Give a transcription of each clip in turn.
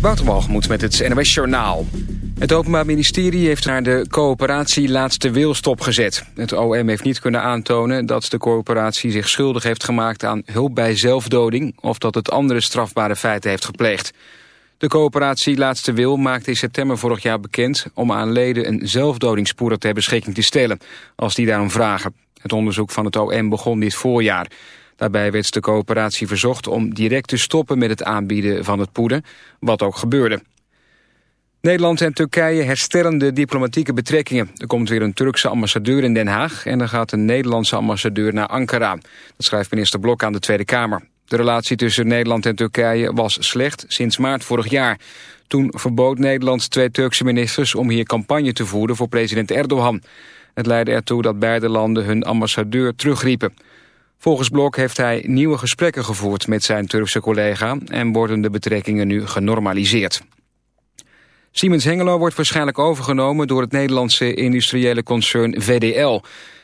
Wouter met het NOS Journaal. Het Openbaar Ministerie heeft naar de coöperatie laatste wil stopgezet. Het OM heeft niet kunnen aantonen dat de coöperatie zich schuldig heeft gemaakt aan hulp bij zelfdoding... of dat het andere strafbare feiten heeft gepleegd. De coöperatie Laatste Wil maakte in september vorig jaar bekend... om aan leden een zelfdodingspoeder ter beschikking te stellen... als die daarom vragen. Het onderzoek van het OM begon dit voorjaar... Daarbij werd de coöperatie verzocht om direct te stoppen met het aanbieden van het poeder, wat ook gebeurde. Nederland en Turkije herstellen de diplomatieke betrekkingen. Er komt weer een Turkse ambassadeur in Den Haag... en er gaat een Nederlandse ambassadeur naar Ankara. Dat schrijft minister Blok aan de Tweede Kamer. De relatie tussen Nederland en Turkije was slecht sinds maart vorig jaar. Toen verbood Nederland twee Turkse ministers... om hier campagne te voeren voor president Erdogan. Het leidde ertoe dat beide landen hun ambassadeur terugriepen. Volgens Blok heeft hij nieuwe gesprekken gevoerd met zijn Turkse collega... en worden de betrekkingen nu genormaliseerd. Siemens Hengelo wordt waarschijnlijk overgenomen... door het Nederlandse industriële concern VDL.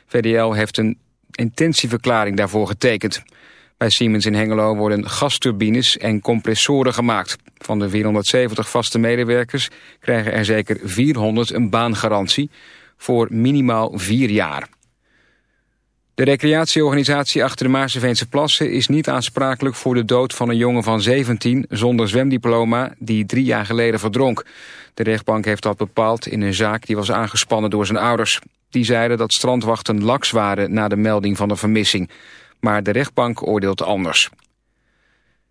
VDL heeft een intentieverklaring daarvoor getekend. Bij Siemens in Hengelo worden gasturbines en compressoren gemaakt. Van de 470 vaste medewerkers krijgen er zeker 400 een baangarantie... voor minimaal vier jaar. De recreatieorganisatie achter de Maarseveense Plassen is niet aansprakelijk voor de dood van een jongen van 17 zonder zwemdiploma die drie jaar geleden verdronk. De rechtbank heeft dat bepaald in een zaak die was aangespannen door zijn ouders. Die zeiden dat strandwachten laks waren na de melding van de vermissing. Maar de rechtbank oordeelt anders.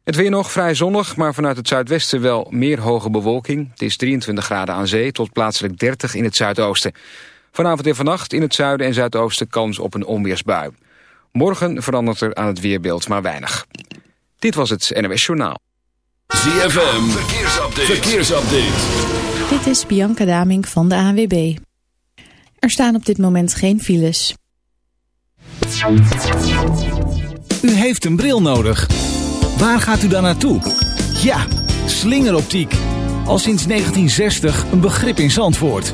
Het weer nog vrij zonnig, maar vanuit het zuidwesten wel meer hoge bewolking. Het is 23 graden aan zee tot plaatselijk 30 in het zuidoosten. Vanavond en vannacht in het zuiden en zuidoosten kans op een onweersbui. Morgen verandert er aan het weerbeeld maar weinig. Dit was het NWS Journaal. ZFM, verkeersupdate. verkeersupdate. Dit is Bianca Daming van de ANWB. Er staan op dit moment geen files. U heeft een bril nodig. Waar gaat u dan naartoe? Ja, slingeroptiek. Al sinds 1960 een begrip in Zandvoort.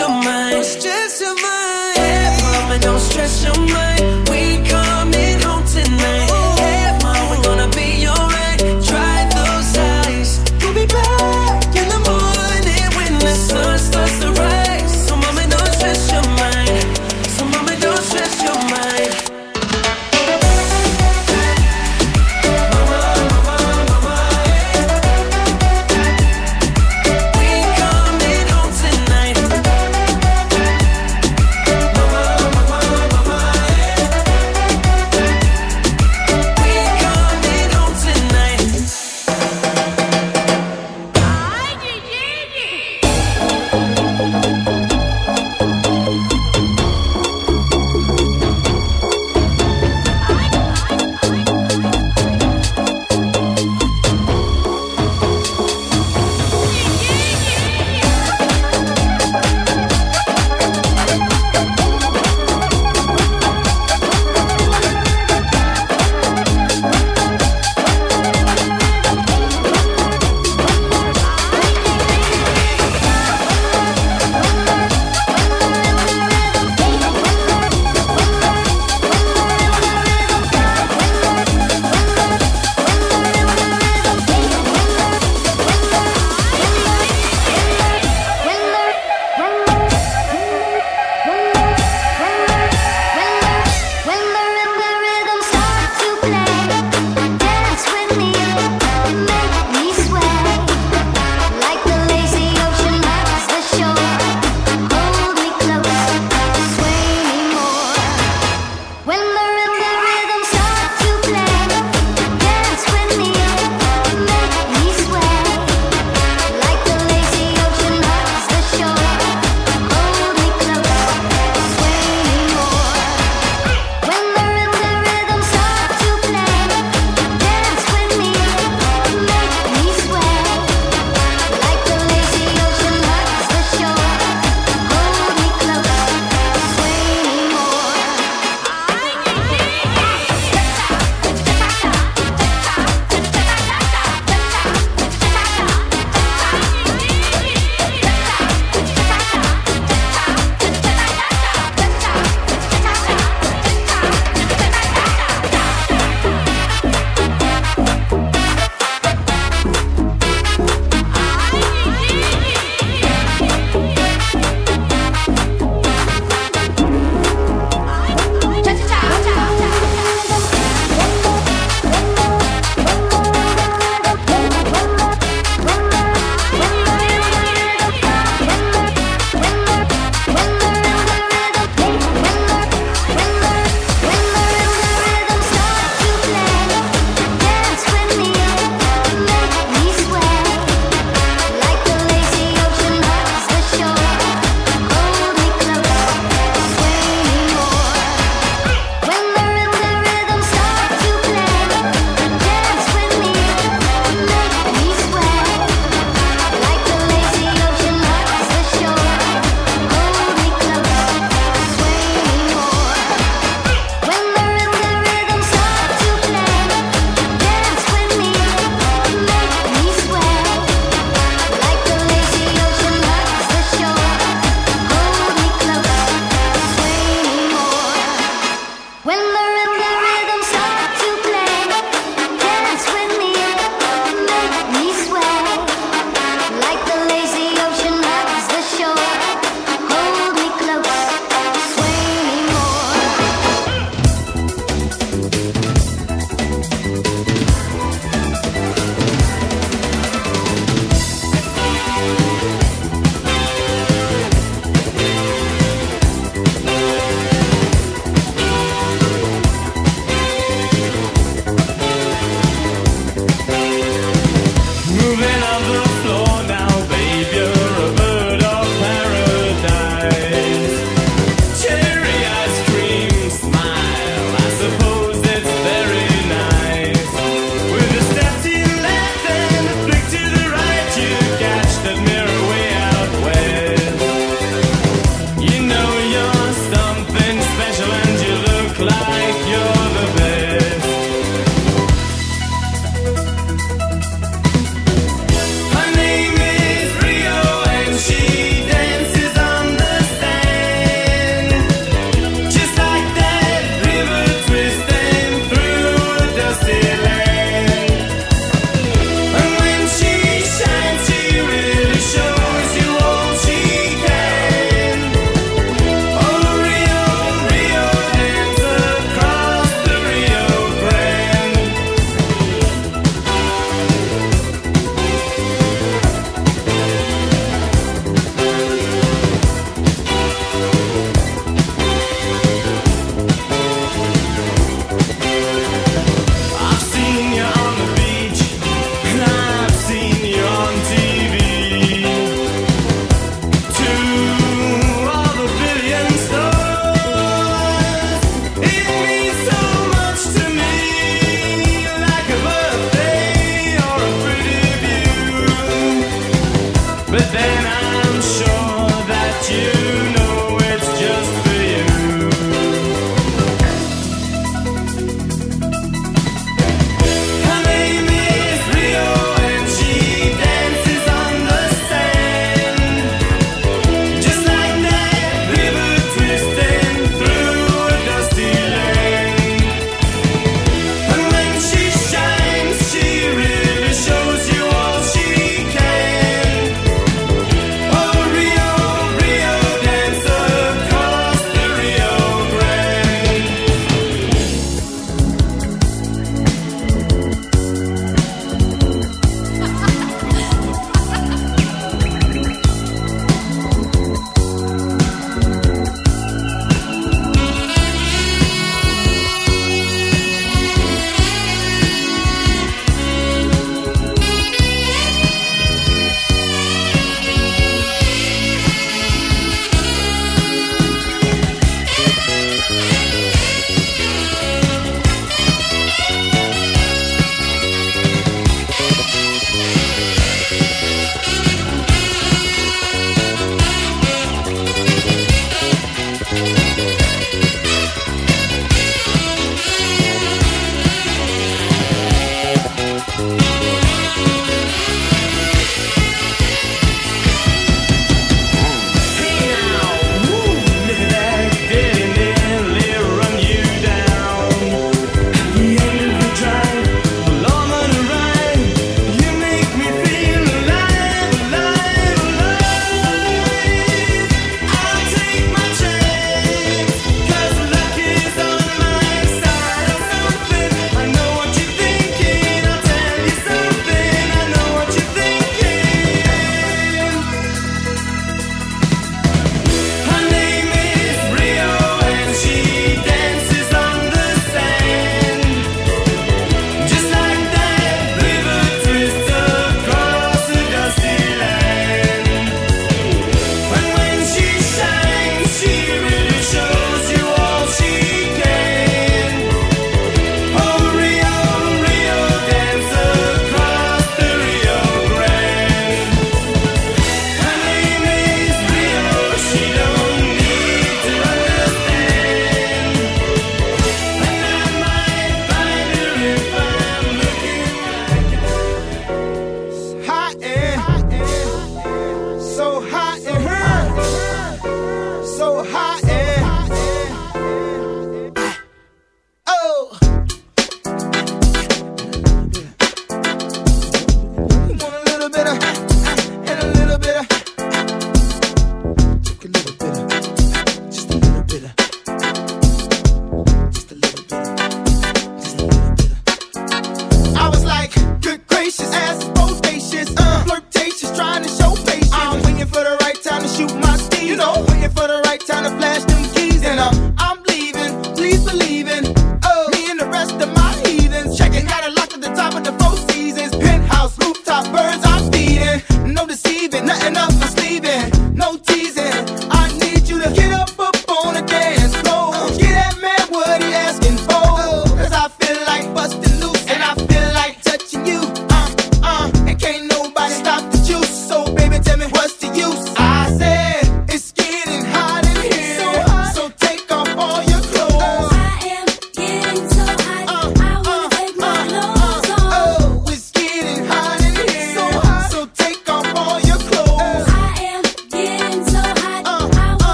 your mind.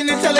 watching it, tell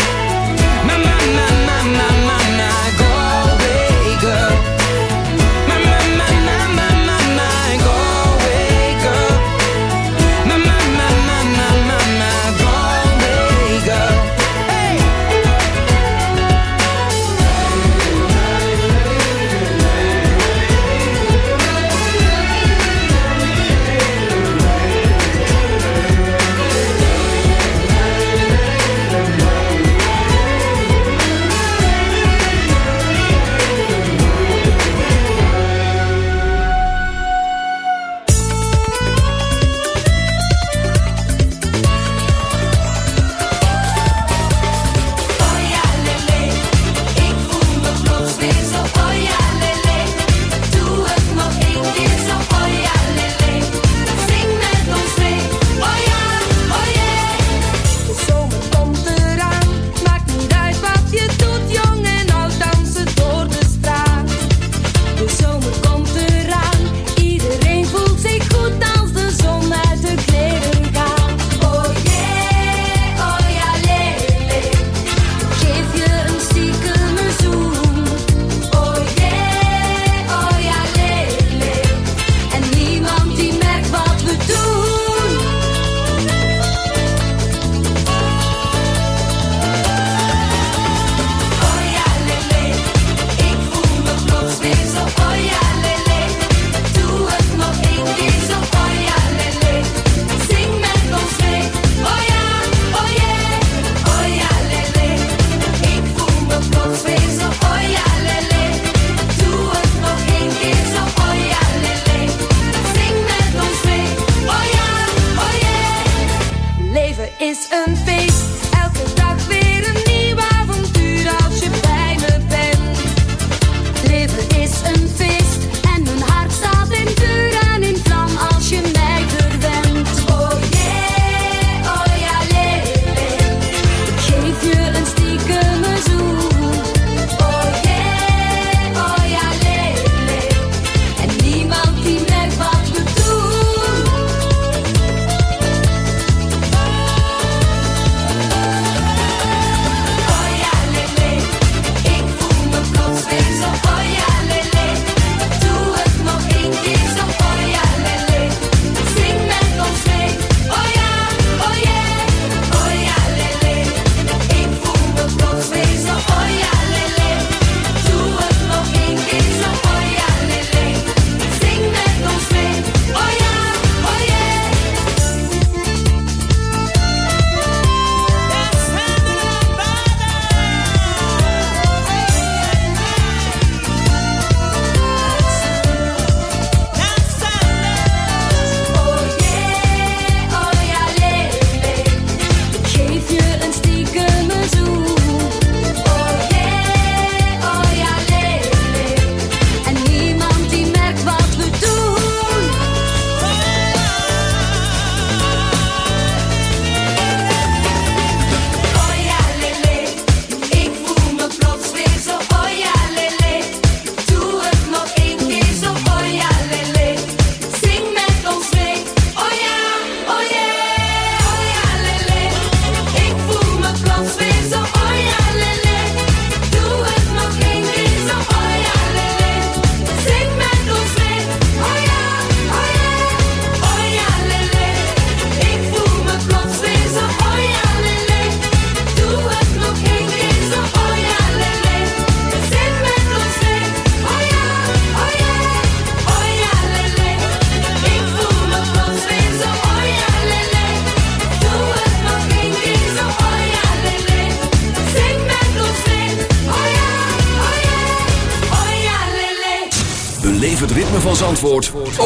na na na na na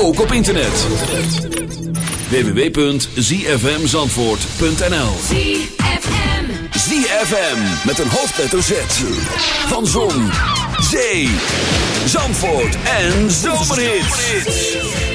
ook op internet. www.zfmzandvoort.nl ZFM. ZFM met een hoofdletter Z. Van Zon, Zee, Zandvoort en Zomerhits.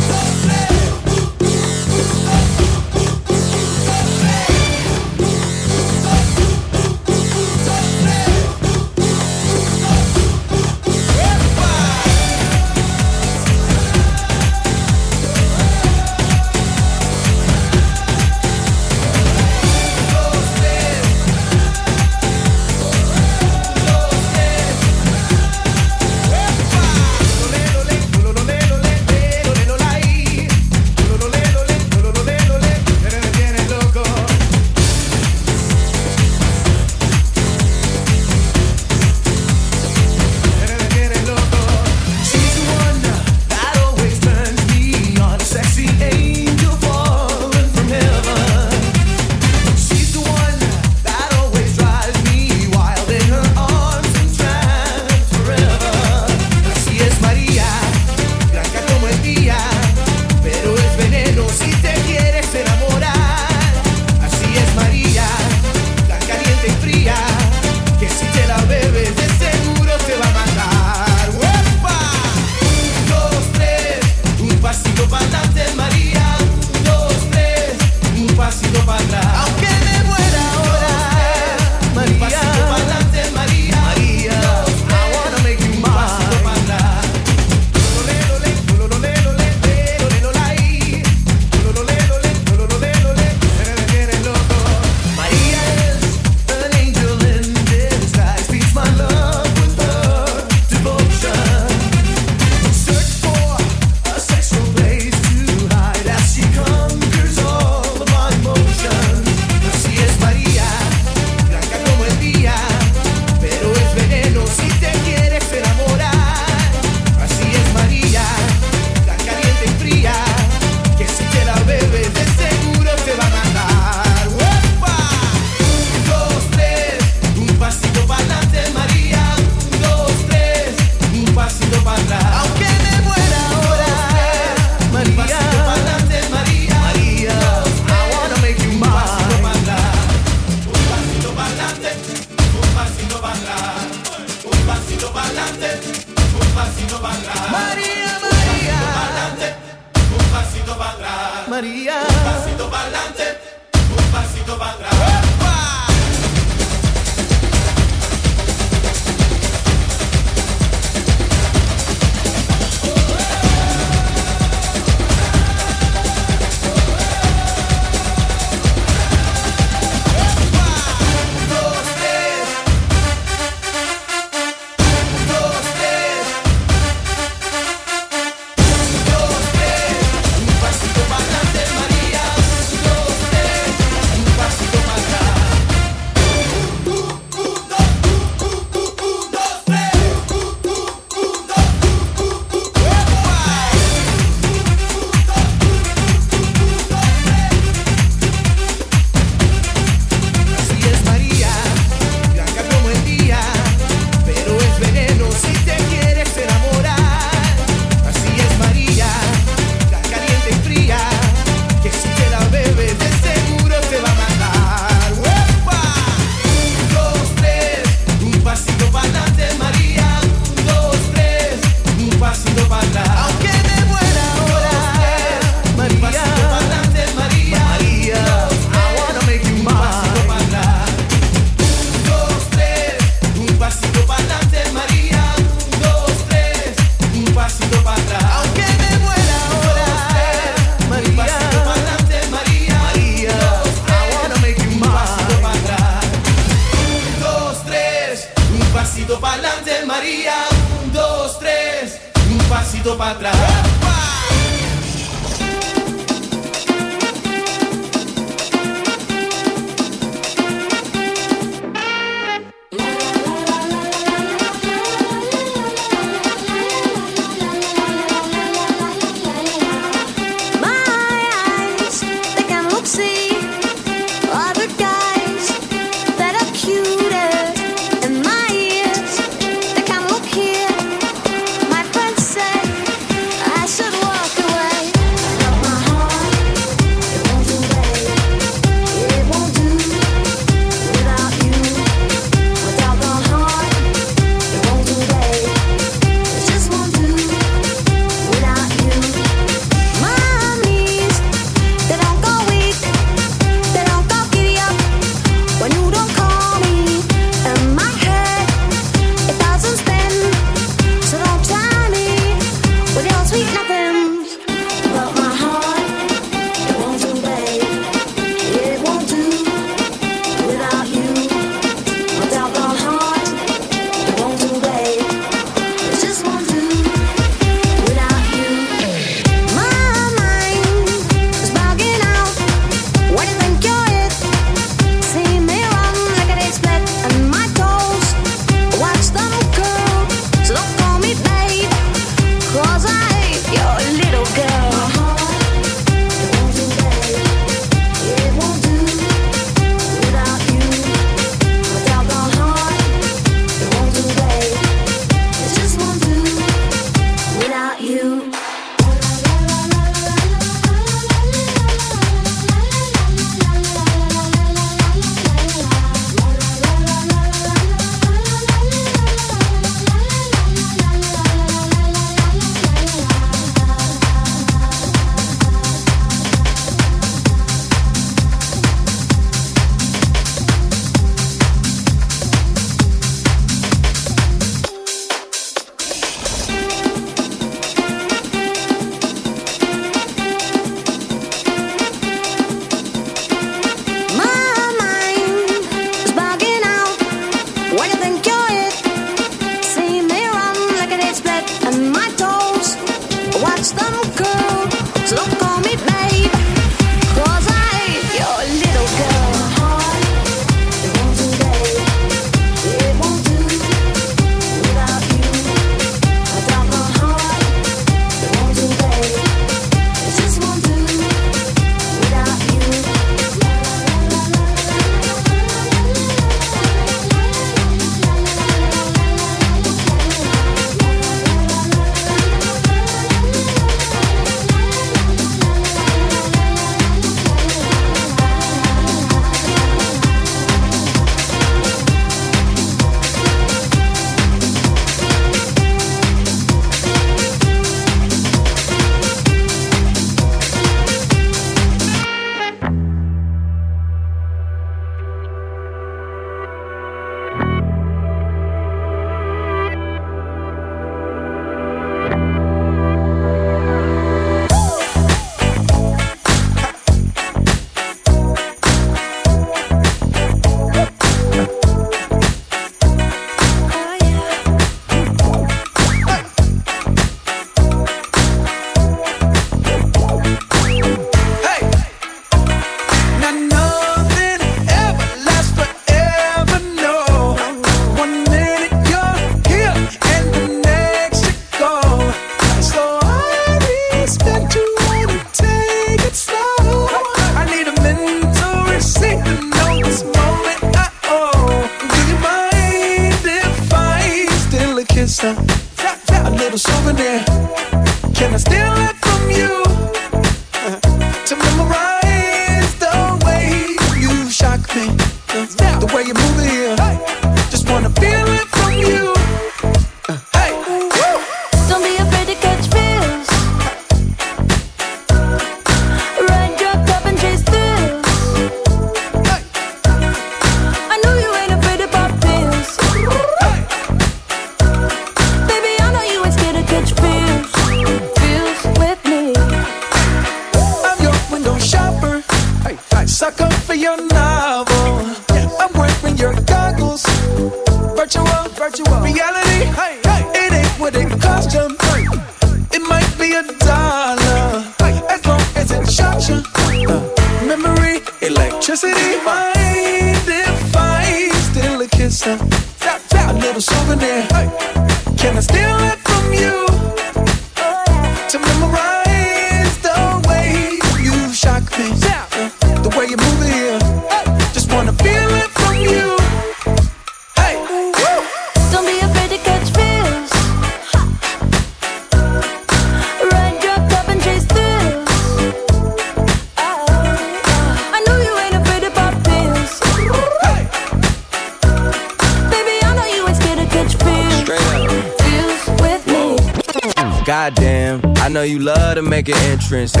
friends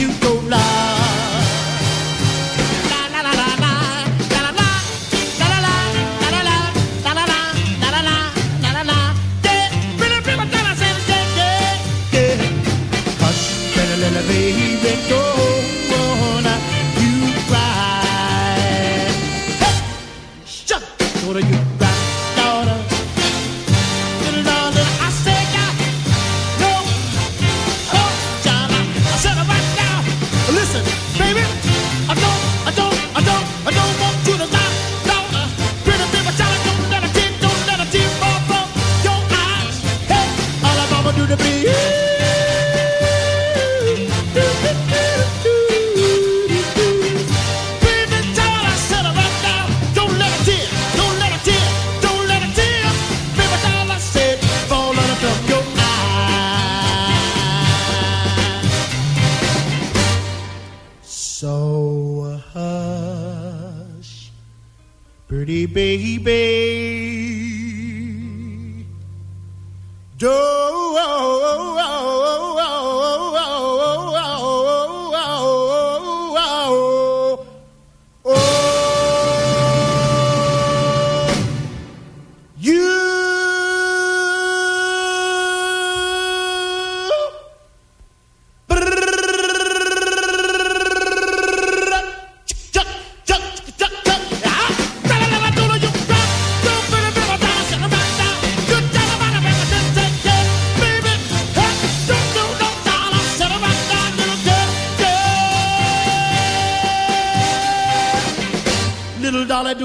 you go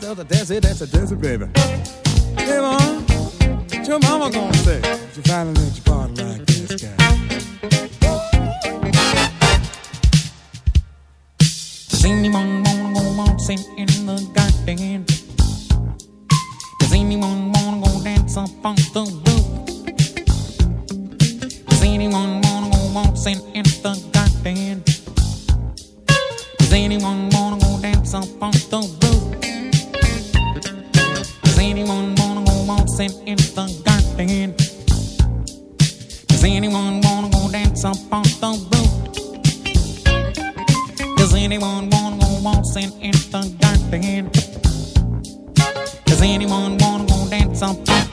said, oh, the dancey, dancey, desert, baby. waltzing in the garden? Does anyone wanna go dance up?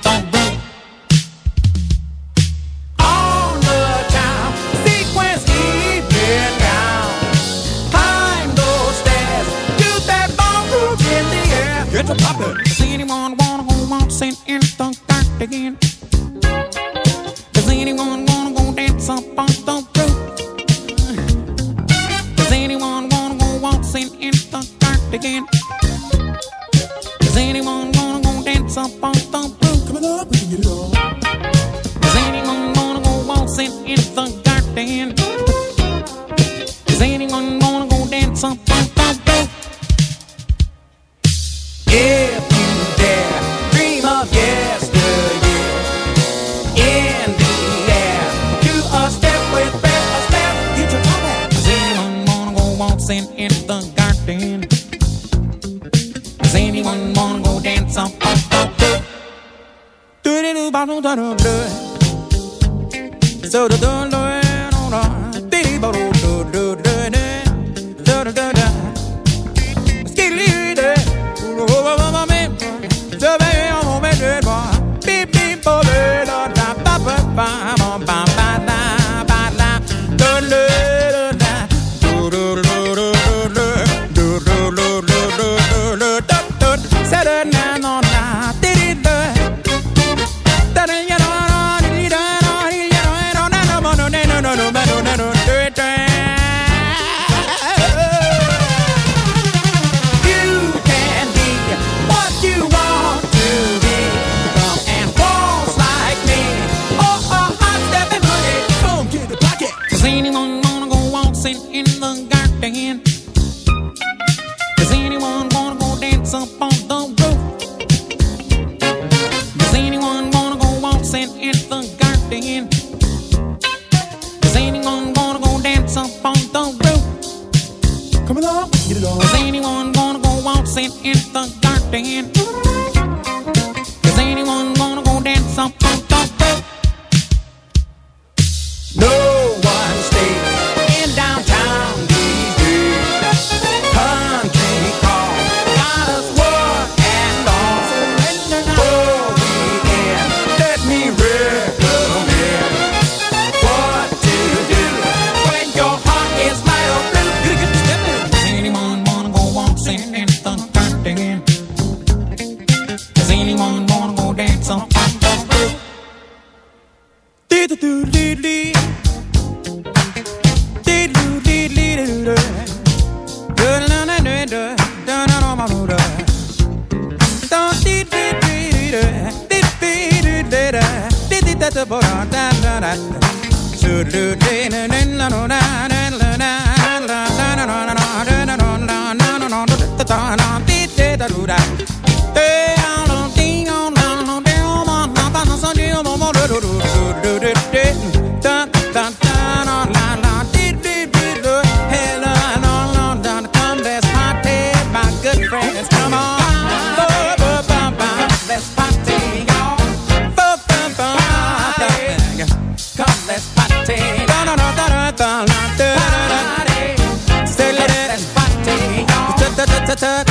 ta ta